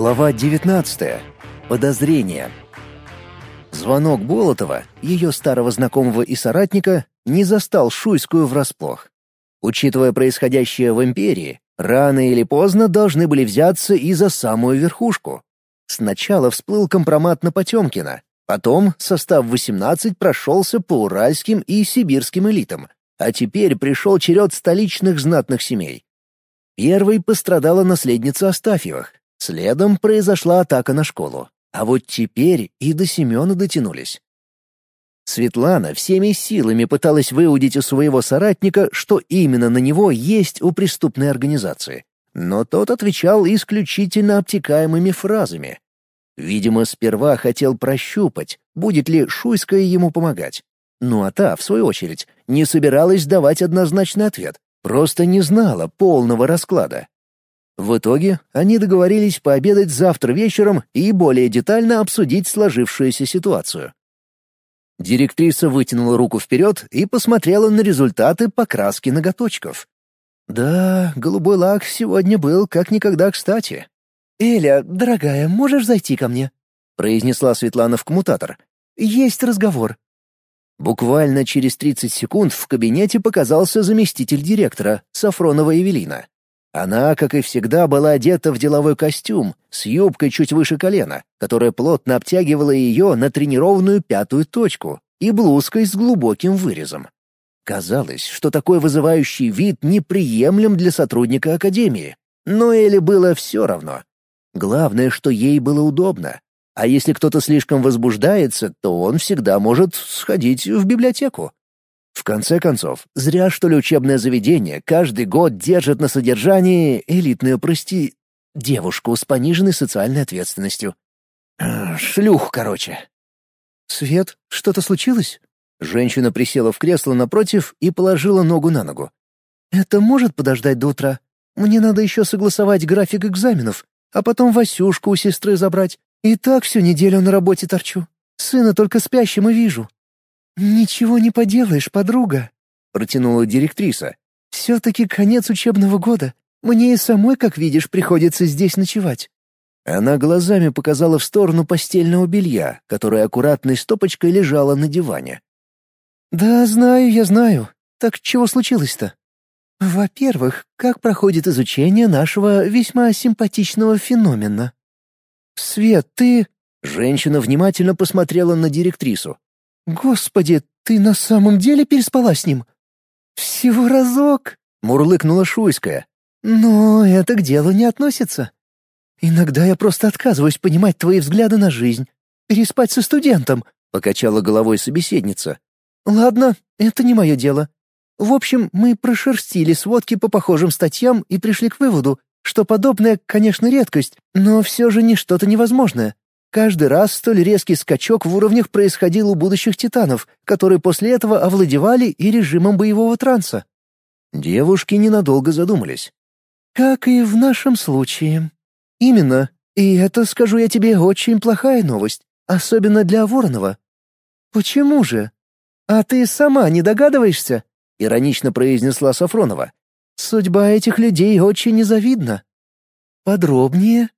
Глава 19. Подозрение. Звонок Болотова, ее старого знакомого и соратника, не застал Шуйскую врасплох. Учитывая происходящее в империи, рано или поздно должны были взяться и за самую верхушку. Сначала всплыл компромат на Потемкина, потом состав 18 прошелся по уральским и сибирским элитам, а теперь пришел черед столичных знатных семей. Первой пострадала наследница Астафьевых, следом произошла атака на школу, а вот теперь и до Семена дотянулись. Светлана всеми силами пыталась выудить у своего соратника, что именно на него есть у преступной организации. Но тот отвечал исключительно обтекаемыми фразами. Видимо, сперва хотел прощупать, будет ли Шуйская ему помогать. Ну а та, в свою очередь, не собиралась давать однозначный ответ, просто не знала полного расклада. В итоге они договорились пообедать завтра вечером и более детально обсудить сложившуюся ситуацию. Директриса вытянула руку вперед и посмотрела на результаты покраски ноготочков. Да, голубой лак сегодня был как никогда кстати. «Эля, дорогая, можешь зайти ко мне?» — произнесла Светлана в коммутатор. «Есть разговор». Буквально через 30 секунд в кабинете показался заместитель директора, Сафронова Евелина. Она, как и всегда, была одета в деловой костюм с юбкой чуть выше колена, которая плотно обтягивала ее на тренированную пятую точку, и блузкой с глубоким вырезом. Казалось, что такой вызывающий вид неприемлем для сотрудника академии, но Эле было все равно. Главное, что ей было удобно. А если кто-то слишком возбуждается, то он всегда может сходить в библиотеку. В конце концов, зря что ли учебное заведение каждый год держит на содержании элитную, прости, девушку с пониженной социальной ответственностью. Шлюх, короче. «Свет, что-то случилось?» Женщина присела в кресло напротив и положила ногу на ногу. «Это может подождать до утра? Мне надо еще согласовать график экзаменов, а потом Васюшку у сестры забрать. И так всю неделю на работе торчу. Сына только спящим и вижу». «Ничего не поделаешь, подруга», — протянула директриса. «Все-таки конец учебного года. Мне и самой, как видишь, приходится здесь ночевать». Она глазами показала в сторону постельного белья, которое аккуратной стопочкой лежало на диване. «Да, знаю, я знаю. Так чего случилось-то?» «Во-первых, как проходит изучение нашего весьма симпатичного феномена?» «Свет, ты...» Женщина внимательно посмотрела на директрису. «Господи, ты на самом деле переспала с ним?» «Всего разок», — мурлыкнула Шуйская. «Но это к делу не относится. Иногда я просто отказываюсь понимать твои взгляды на жизнь. Переспать со студентом», — покачала головой собеседница. «Ладно, это не мое дело. В общем, мы прошерстили сводки по похожим статьям и пришли к выводу, что подобное, конечно, редкость, но все же не что-то невозможное. Каждый раз столь резкий скачок в уровнях происходил у будущих титанов, которые после этого овладевали и режимом боевого транса. Девушки ненадолго задумались. «Как и в нашем случае». «Именно. И это, скажу я тебе, очень плохая новость, особенно для Воронова». «Почему же? А ты сама не догадываешься?» — иронично произнесла Сафронова. «Судьба этих людей очень незавидна». «Подробнее?»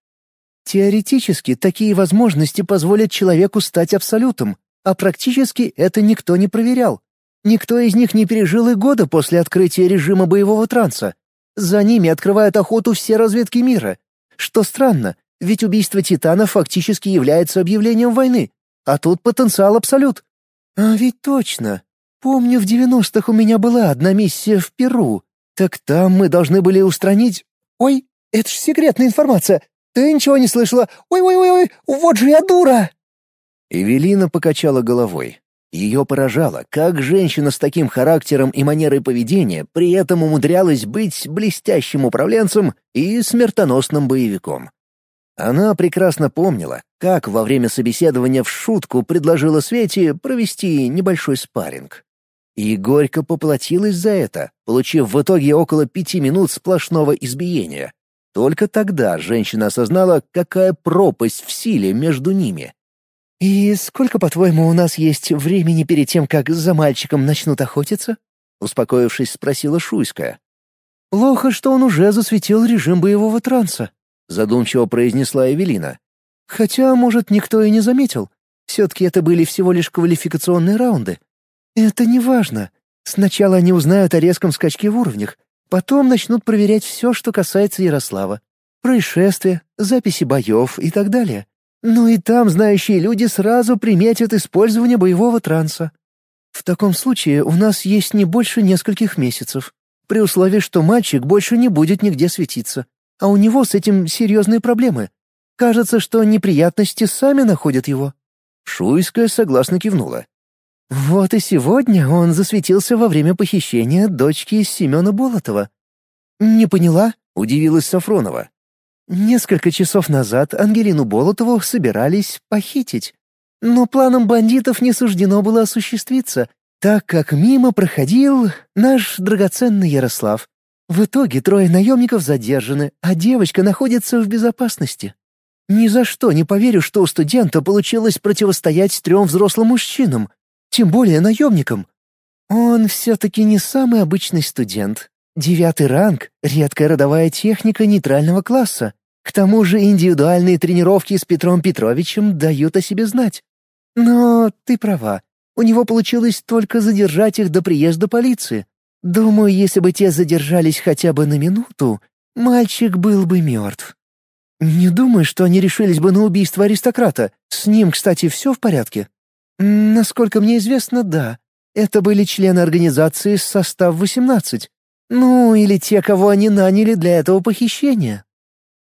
Теоретически такие возможности позволят человеку стать абсолютом, а практически это никто не проверял. Никто из них не пережил и года после открытия режима боевого транса. За ними открывают охоту все разведки мира. Что странно, ведь убийство Титана фактически является объявлением войны, а тут потенциал абсолют. А ведь точно. Помню, в девяностых у меня была одна миссия в Перу. Так там мы должны были устранить... Ой, это ж секретная информация. Ты ничего не слышала? Ой-ой-ой, вот же я дура!» Эвелина покачала головой. Ее поражало, как женщина с таким характером и манерой поведения при этом умудрялась быть блестящим управленцем и смертоносным боевиком. Она прекрасно помнила, как во время собеседования в шутку предложила Свете провести небольшой спарринг. И горько поплатилась за это, получив в итоге около пяти минут сплошного избиения. Только тогда женщина осознала, какая пропасть в силе между ними. «И сколько, по-твоему, у нас есть времени перед тем, как за мальчиком начнут охотиться?» Успокоившись, спросила Шуйская. «Плохо, что он уже засветил режим боевого транса», задумчиво произнесла Эвелина. «Хотя, может, никто и не заметил. Все-таки это были всего лишь квалификационные раунды. Это не важно. Сначала они узнают о резком скачке в уровнях, потом начнут проверять все, что касается Ярослава. Происшествия, записи боев и так далее. Ну и там знающие люди сразу приметят использование боевого транса. В таком случае у нас есть не больше нескольких месяцев, при условии, что мальчик больше не будет нигде светиться, а у него с этим серьезные проблемы. Кажется, что неприятности сами находят его». Шуйская согласно кивнула. «Вот и сегодня он засветился во время похищения дочки Семена Болотова». «Не поняла?» — удивилась Сафронова. «Несколько часов назад Ангелину Болотову собирались похитить. Но планам бандитов не суждено было осуществиться, так как мимо проходил наш драгоценный Ярослав. В итоге трое наемников задержаны, а девочка находится в безопасности. Ни за что не поверю, что у студента получилось противостоять трем взрослым мужчинам, тем более наемникам. Он все-таки не самый обычный студент. Девятый ранг — редкая родовая техника нейтрального класса. К тому же индивидуальные тренировки с Петром Петровичем дают о себе знать. Но ты права, у него получилось только задержать их до приезда полиции. Думаю, если бы те задержались хотя бы на минуту, мальчик был бы мертв. Не думаю, что они решились бы на убийство аристократа. С ним, кстати, все в порядке? Насколько мне известно, да. Это были члены организации состав 18. Ну, или те, кого они наняли для этого похищения.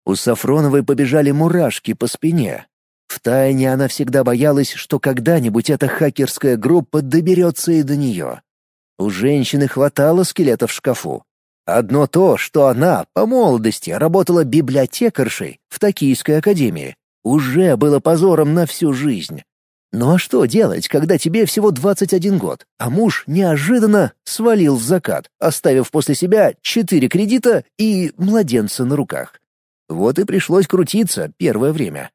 У Сафроновой побежали мурашки по спине. Втайне она всегда боялась, что когда-нибудь эта хакерская группа доберется и до нее. У женщины хватало скелетов в шкафу. Одно то, что она по молодости работала библиотекаршей в Токийской академии, уже было позором на всю жизнь. Ну а что делать, когда тебе всего 21 год, а муж неожиданно свалил в закат, оставив после себя четыре кредита и младенца на руках? Вот и пришлось крутиться первое время.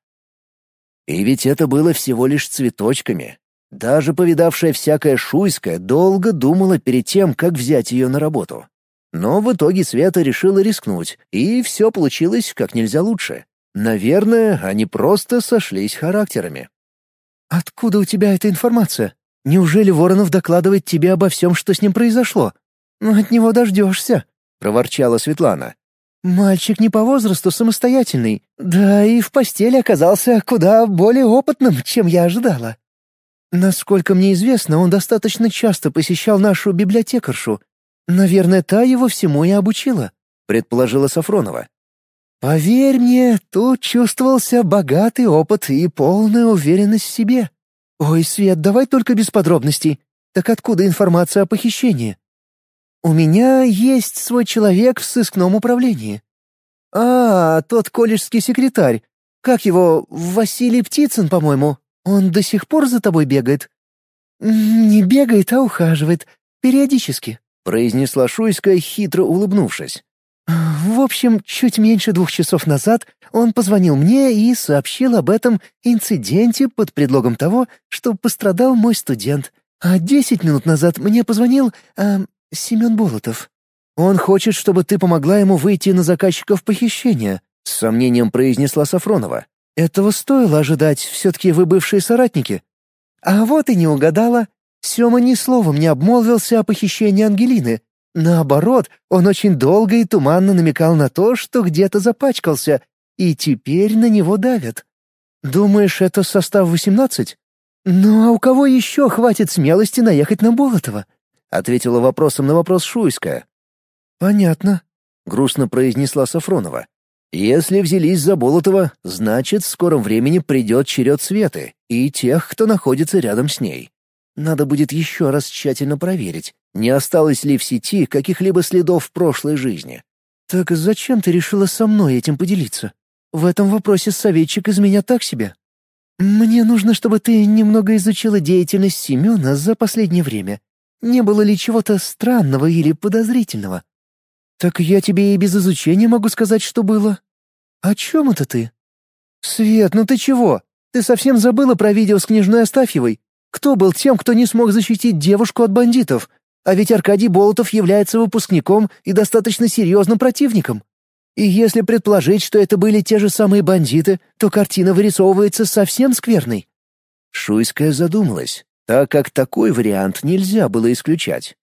И ведь это было всего лишь цветочками. Даже повидавшая всякая Шуйская долго думала перед тем, как взять ее на работу. Но в итоге Света решила рискнуть, и все получилось как нельзя лучше. Наверное, они просто сошлись характерами. «Откуда у тебя эта информация? Неужели Воронов докладывает тебе обо всем, что с ним произошло? Ну, от него дождешься», — проворчала Светлана. Мальчик не по возрасту самостоятельный, да и в постели оказался куда более опытным, чем я ожидала. Насколько мне известно, он достаточно часто посещал нашу библиотекаршу. Наверное, та его всему и обучила, предположила Сафронова. Поверь мне, тут чувствовался богатый опыт и полная уверенность в себе. Ой, Свет, давай только без подробностей. Так откуда информация о похищении? «У меня есть свой человек в сыскном управлении». «А, тот колледжский секретарь. Как его, Василий Птицын, по-моему. Он до сих пор за тобой бегает?» «Не бегает, а ухаживает. Периодически», — произнесла Шуйская, хитро улыбнувшись. «В общем, чуть меньше двух часов назад он позвонил мне и сообщил об этом инциденте под предлогом того, что пострадал мой студент. А десять минут назад мне позвонил... Э, Семен Болотов. Он хочет, чтобы ты помогла ему выйти на заказчиков похищения», — с сомнением произнесла Сафронова. «Этого стоило ожидать, все-таки вы бывшие соратники». «А вот и не угадала. Сема ни словом не обмолвился о похищении Ангелины. Наоборот, он очень долго и туманно намекал на то, что где-то запачкался, и теперь на него давят. Думаешь, это состав 18? Ну а у кого еще хватит смелости наехать на Болотова? — ответила вопросом на вопрос Шуйская. «Понятно», — грустно произнесла Сафронова. «Если взялись за Болотова, значит, в скором времени придет черед Светы и тех, кто находится рядом с ней. Надо будет еще раз тщательно проверить, не осталось ли в сети каких-либо следов прошлой жизни. Так зачем ты решила со мной этим поделиться? В этом вопросе советчик из меня так себе. Мне нужно, чтобы ты немного изучила деятельность Семена за последнее время не было ли чего-то странного или подозрительного? Так я тебе и без изучения могу сказать, что было. О чем это ты? Свет, ну ты чего? Ты совсем забыла про видео с княжной Астафьевой? Кто был тем, кто не смог защитить девушку от бандитов? А ведь Аркадий Болотов является выпускником и достаточно серьезным противником. И если предположить, что это были те же самые бандиты, то картина вырисовывается совсем скверной. Шуйская задумалась, так как такой вариант нельзя было исключать.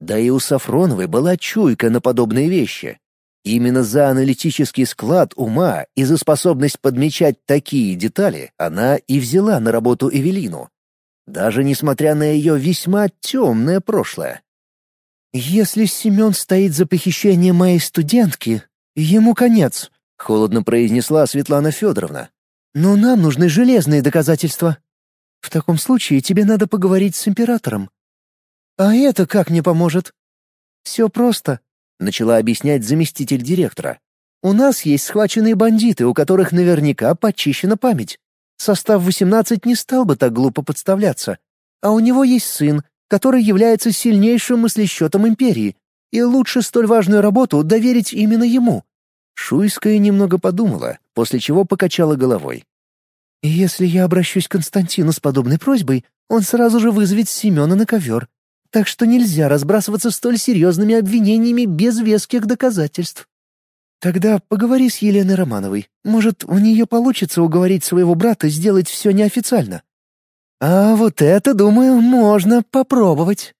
Да и у Сафроновой была чуйка на подобные вещи. Именно за аналитический склад ума и за способность подмечать такие детали она и взяла на работу Эвелину. Даже несмотря на ее весьма темное прошлое. «Если Семен стоит за похищение моей студентки, ему конец», — холодно произнесла Светлана Федоровна. «Но нам нужны железные доказательства. В таком случае тебе надо поговорить с императором». «А это как мне поможет?» «Все просто», — начала объяснять заместитель директора. «У нас есть схваченные бандиты, у которых наверняка почищена память. Состав 18 не стал бы так глупо подставляться. А у него есть сын, который является сильнейшим мыслещетом империи, и лучше столь важную работу доверить именно ему. Шуйская немного подумала, после чего покачала головой. «Если я обращусь к Константину с подобной просьбой, он сразу же вызовет Семена на ковер. Так что нельзя разбрасываться столь серьезными обвинениями без веских доказательств. Тогда поговори с Еленой Романовой. Может, у нее получится уговорить своего брата сделать все неофициально. А вот это, думаю, можно попробовать.